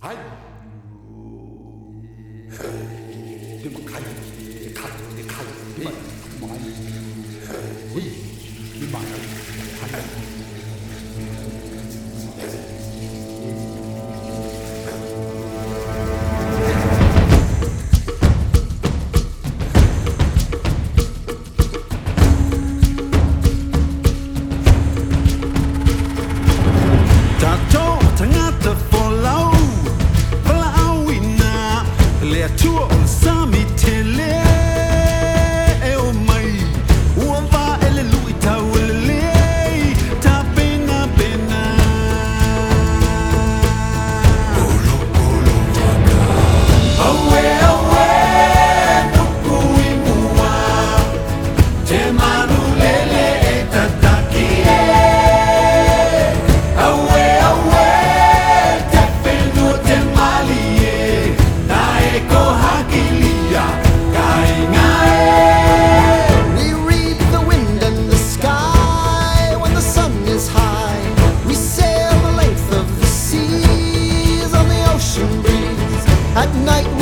はい。でもかゆい tattoo on the sun. At night